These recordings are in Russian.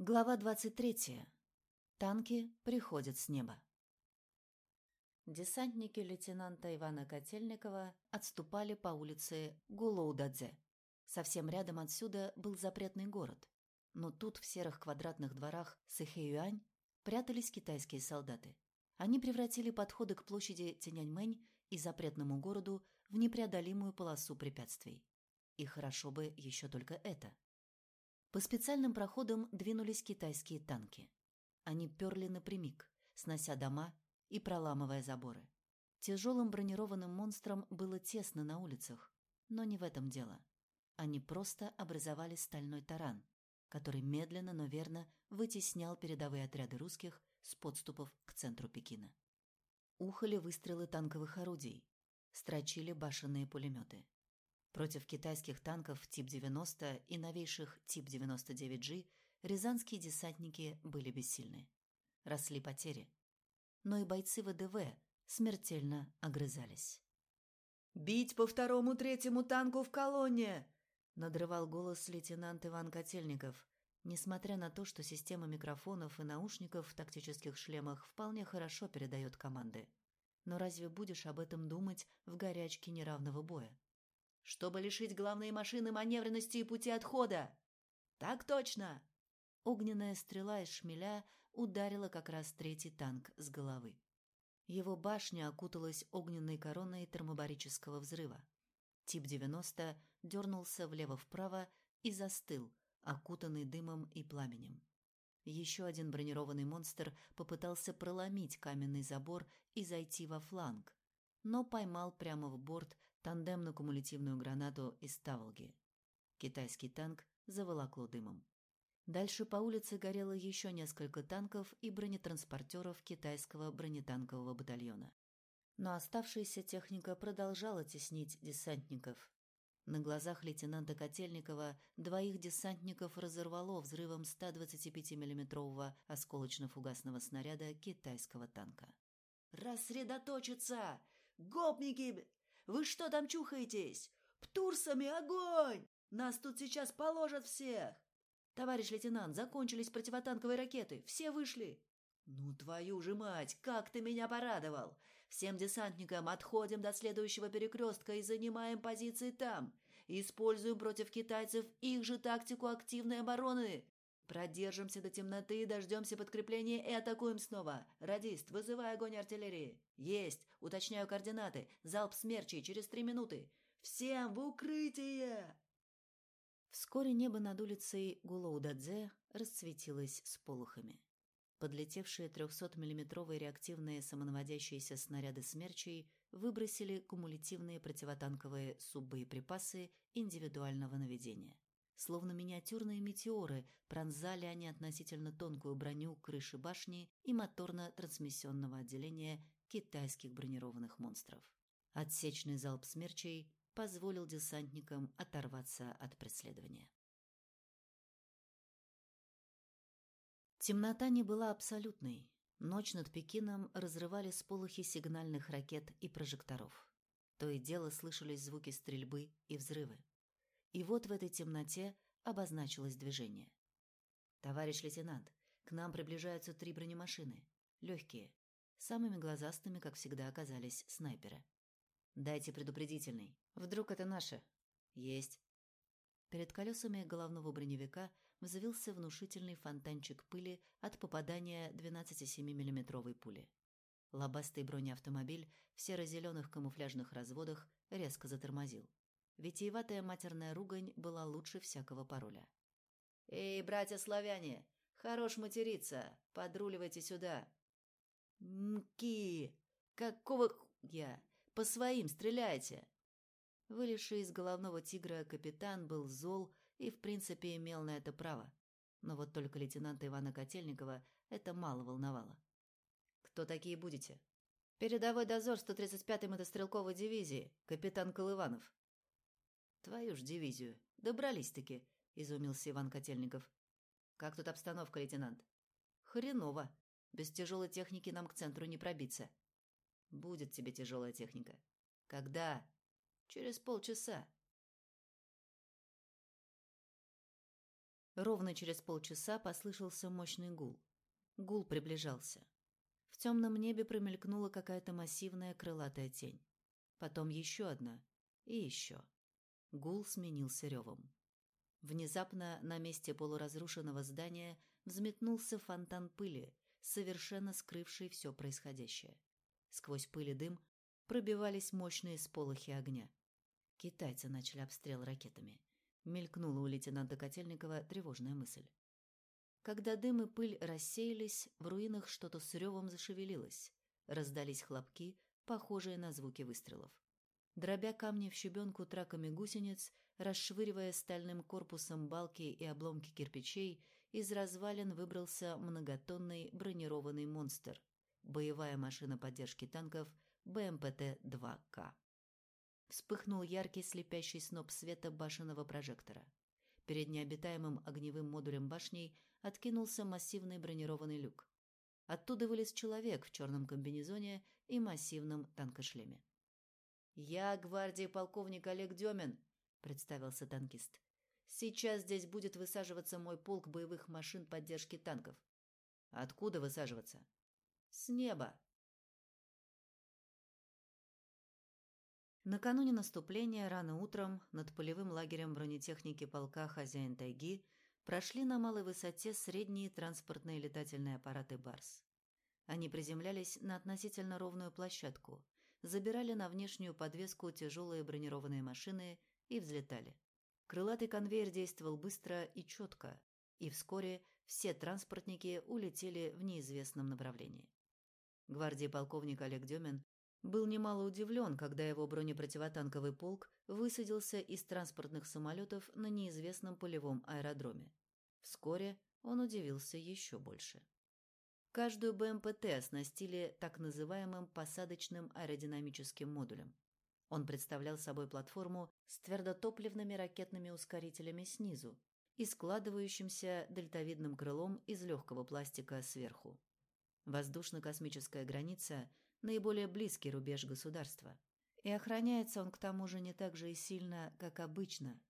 Глава 23. Танки приходят с неба. Десантники лейтенанта Ивана Котельникова отступали по улице Гулоудадзе. Совсем рядом отсюда был запретный город. Но тут в серых квадратных дворах Сэхэюань прятались китайские солдаты. Они превратили подходы к площади Тяньаньмэнь и запретному городу в непреодолимую полосу препятствий. И хорошо бы еще только это – по специальным проходам двинулись китайские танки. Они перли напрямик, снося дома и проламывая заборы. Тяжелым бронированным монстрам было тесно на улицах, но не в этом дело. Они просто образовали стальной таран, который медленно, но верно вытеснял передовые отряды русских с подступов к центру Пекина. Ухали выстрелы танковых орудий, строчили башенные пулеметы. Против китайских танков Тип-90 и новейших Тип-99G рязанские десантники были бессильны. Росли потери. Но и бойцы ВДВ смертельно огрызались. «Бить по второму-третьему танку в колонне!» — надрывал голос лейтенант Иван Котельников, несмотря на то, что система микрофонов и наушников в тактических шлемах вполне хорошо передает команды. Но разве будешь об этом думать в горячке неравного боя? Чтобы лишить главные машины маневренности и пути отхода. Так точно. Огненная стрела из шмеля ударила как раз третий танк с головы. Его башня окуталась огненной короной термобарического взрыва. Тип-90 дернулся влево-вправо и застыл, окутанный дымом и пламенем. Еще один бронированный монстр попытался проломить каменный забор и зайти во фланг, но поймал прямо в борт тандемно-кумулятивную гранату из Таволги. Китайский танк заволокло дымом. Дальше по улице горело еще несколько танков и бронетранспортеров китайского бронетанкового батальона. Но оставшаяся техника продолжала теснить десантников. На глазах лейтенанта Котельникова двоих десантников разорвало взрывом 125 миллиметрового осколочно-фугасного снаряда китайского танка. «Рассредоточиться! Гопники! Вы что там чухаетесь? Птурсами огонь! Нас тут сейчас положат всех! Товарищ лейтенант, закончились противотанковые ракеты. Все вышли. Ну, твою же мать, как ты меня порадовал! Всем десантникам отходим до следующего перекрестка и занимаем позиции там. Используем против китайцев их же тактику активной обороны. Продержимся до темноты, дождемся подкрепления и атакуем снова. Радист, вызывай огонь артиллерии. Есть. Уточняю координаты. Залп смерчей через три минуты. Всем в укрытие! Вскоре небо над улицей Гулоудадзе расцветилось с полухами. Подлетевшие 300-миллиметровые реактивные самонаводящиеся снаряды смерчей выбросили кумулятивные противотанковые суббоеприпасы индивидуального наведения. Словно миниатюрные метеоры пронзали они относительно тонкую броню крыши башни и моторно-трансмиссионного отделения китайских бронированных монстров. Отсечный залп смерчей позволил десантникам оторваться от преследования. Темнота не была абсолютной. Ночь над Пекином разрывали сполохи сигнальных ракет и прожекторов. То и дело слышались звуки стрельбы и взрывы. И вот в этой темноте обозначилось движение. «Товарищ лейтенант, к нам приближаются три бронемашины. Легкие. Самыми глазастыми, как всегда, оказались снайперы. Дайте предупредительный. Вдруг это наши?» «Есть». Перед колесами головного броневика взвился внушительный фонтанчик пыли от попадания 12,7 миллиметровой пули. Лобастый бронеавтомобиль в серо-зеленых камуфляжных разводах резко затормозил. Витиеватая матерная ругань была лучше всякого пароля. «Эй, братья-славяне, хорош материться, подруливайте сюда!» «Мки! Какого я? По своим стреляйте!» Вылезший из головного тигра капитан был зол и, в принципе, имел на это право. Но вот только лейтенанта Ивана Котельникова это мало волновало. «Кто такие будете?» «Передовой дозор 135-й мотострелковой дивизии, капитан Колыванов», «Твою ж дивизию. Добрались-таки», — изумился Иван Котельников. «Как тут обстановка, лейтенант?» «Хреново. Без тяжелой техники нам к центру не пробиться». «Будет тебе тяжелая техника». «Когда?» «Через полчаса. Ровно через полчаса послышался мощный гул. Гул приближался. В темном небе промелькнула какая-то массивная крылатая тень. Потом еще одна. И еще. Гул сменился ревом. Внезапно на месте полуразрушенного здания взметнулся фонтан пыли, совершенно скрывший все происходящее. Сквозь пыль и дым пробивались мощные сполохи огня. Китайцы начали обстрел ракетами. Мелькнула у лейтенанта Котельникова тревожная мысль. Когда дым и пыль рассеялись, в руинах что-то с ревом зашевелилось. Раздались хлопки, похожие на звуки выстрелов. Дробя камни в щебенку траками гусениц, расшвыривая стальным корпусом балки и обломки кирпичей, из развалин выбрался многотонный бронированный монстр – боевая машина поддержки танков БМПТ-2К. Вспыхнул яркий слепящий сноп света башенного прожектора. Перед необитаемым огневым модулем башней откинулся массивный бронированный люк. Оттуда вылез человек в черном комбинезоне и массивном танкошлеме. «Я гвардии полковник Олег Демин», — представился танкист. «Сейчас здесь будет высаживаться мой полк боевых машин поддержки танков». «Откуда высаживаться?» «С неба», Накануне наступления рано утром над полевым лагерем бронетехники полка «Хозяин тайги» прошли на малой высоте средние транспортные летательные аппараты «Барс». Они приземлялись на относительно ровную площадку, забирали на внешнюю подвеску тяжелые бронированные машины и взлетали. Крылатый конвейер действовал быстро и четко, и вскоре все транспортники улетели в неизвестном направлении. Гвардии полковник Олег Демин был немало удивлен, когда его бронепротивотанковый полк высадился из транспортных самолетов на неизвестном полевом аэродроме. Вскоре он удивился еще больше. Каждую БМПТ оснастили так называемым посадочным аэродинамическим модулем. Он представлял собой платформу с твердотопливными ракетными ускорителями снизу и складывающимся дельтовидным крылом из легкого пластика сверху. Воздушно-космическая граница – наиболее близкий рубеж государства. И охраняется он к тому же не так же и сильно, как обычно.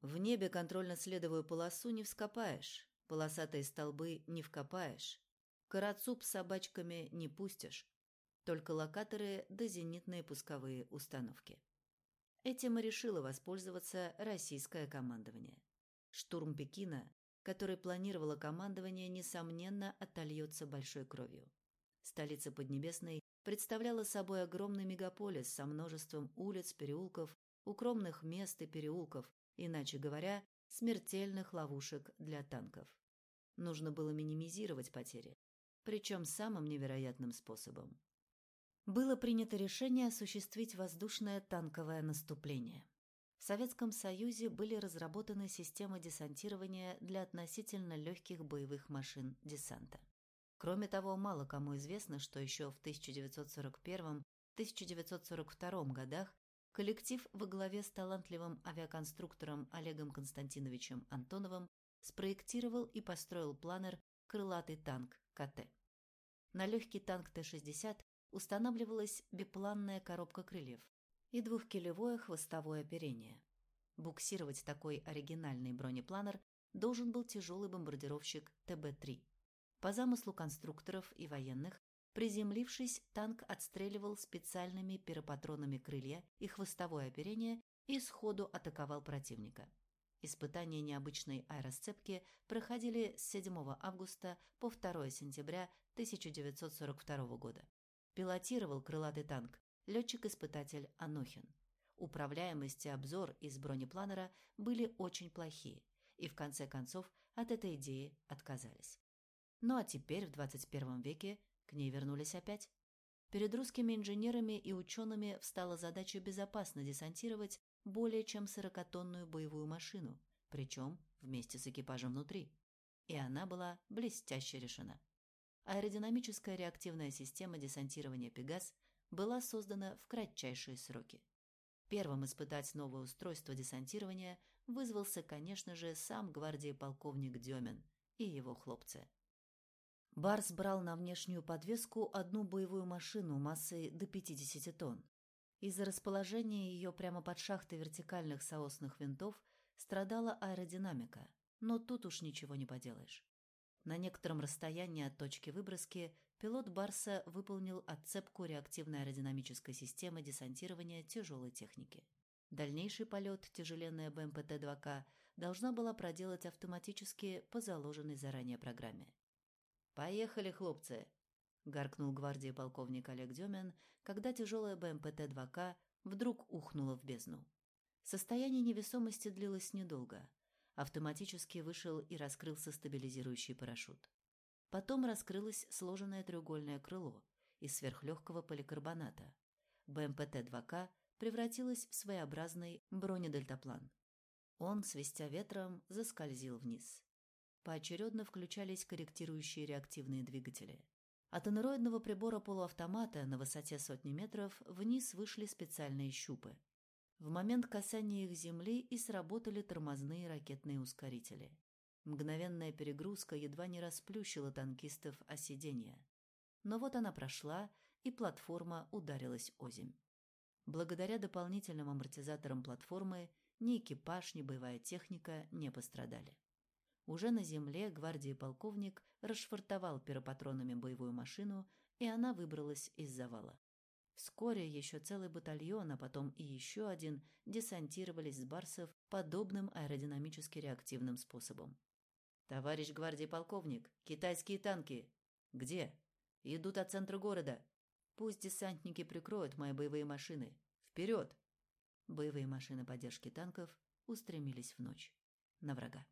В небе контрольно-следовую полосу не вскопаешь, полосатые столбы не вкопаешь, карацуп с собачками не пустишь, только локаторы да зенитные пусковые установки. Этим и решило воспользоваться российское командование. Штурм Пекина, который планировало командование, несомненно, отольется большой кровью. Столица Поднебесной представляла собой огромный мегаполис со множеством улиц, переулков, укромных мест и переулков, иначе говоря, смертельных ловушек для танков. Нужно было минимизировать потери, причем самым невероятным способом. Было принято решение осуществить воздушное танковое наступление. В Советском Союзе были разработаны системы десантирования для относительно легких боевых машин десанта. Кроме того, мало кому известно, что еще в 1941-1942 годах коллектив во главе с талантливым авиаконструктором Олегом Константиновичем Антоновым спроектировал и построил планер «Крылатый танк КТ». На легкий танк Т-60 устанавливалась бипланная коробка крыльев и двухкилевое хвостовое оперение. Буксировать такой оригинальный бронепланер должен был тяжелый бомбардировщик ТБ-3. По замыслу конструкторов и военных, приземлившись, танк отстреливал специальными пиропатронами крылья и хвостовое оперение и сходу атаковал противника. Испытания необычной аэросцепки проходили с 7 августа по 2 сентября 1942 года. Пилотировал крылатый танк летчик-испытатель Анохин. Управляемость и обзор из бронепланера были очень плохие, и в конце концов от этой идеи отказались. Ну а теперь, в 21 веке, к ней вернулись опять. Перед русскими инженерами и учеными встала задача безопасно десантировать более чем сорокатонную боевую машину, причем вместе с экипажем внутри. И она была блестяще решена. Аэродинамическая реактивная система десантирования «Пегас» была создана в кратчайшие сроки. Первым испытать новое устройство десантирования вызвался, конечно же, сам гвардии полковник Демин и его хлопцы. Барс брал на внешнюю подвеску одну боевую машину массой до 50 тонн. Из-за расположения ее прямо под шахтой вертикальных соосных винтов страдала аэродинамика, Но тут уж ничего не поделаешь. На некотором расстоянии от точки выброски пилот Барса выполнил отцепку реактивной аэродинамической системы десантирования тяжелой техники. Дальнейший полет тяжеленная БМПТ-2К должна была проделать автоматически по заложенной заранее программе. «Поехали, хлопцы!» — гаркнул гвардии полковник Олег Демин, когда тяжелая БМПТ-2К вдруг ухнула в бездну. Состояние невесомости длилось недолго. Автоматически вышел и раскрылся стабилизирующий парашют. Потом раскрылось сложенное треугольное крыло из сверхлегкого поликарбоната. БМПТ-2К превратилась в своеобразный бронедельтаплан. Он, свистя ветром, заскользил вниз. Поочередно включались корректирующие реактивные двигатели. От анероидного прибора полуавтомата на высоте сотни метров вниз вышли специальные щупы. В момент касания их земли и сработали тормозные ракетные ускорители. Мгновенная перегрузка едва не расплющила танкистов о сиденье. Но вот она прошла, и платформа ударилась озимь. Благодаря дополнительным амортизаторам платформы ни экипаж, ни боевая техника не пострадали. Уже на земле гвардии полковник расшвартовал пиропатронами боевую машину, и она выбралась из завала. Вскоре еще целый батальон, а потом и еще один десантировались с барсов подобным аэродинамически реактивным способом. «Товарищ гвардии полковник, китайские танки!» «Где?» «Идут от центра города. Пусть десантники прикроют мои боевые машины. Вперед!» Боевые машины поддержки танков устремились в ночь. На врага.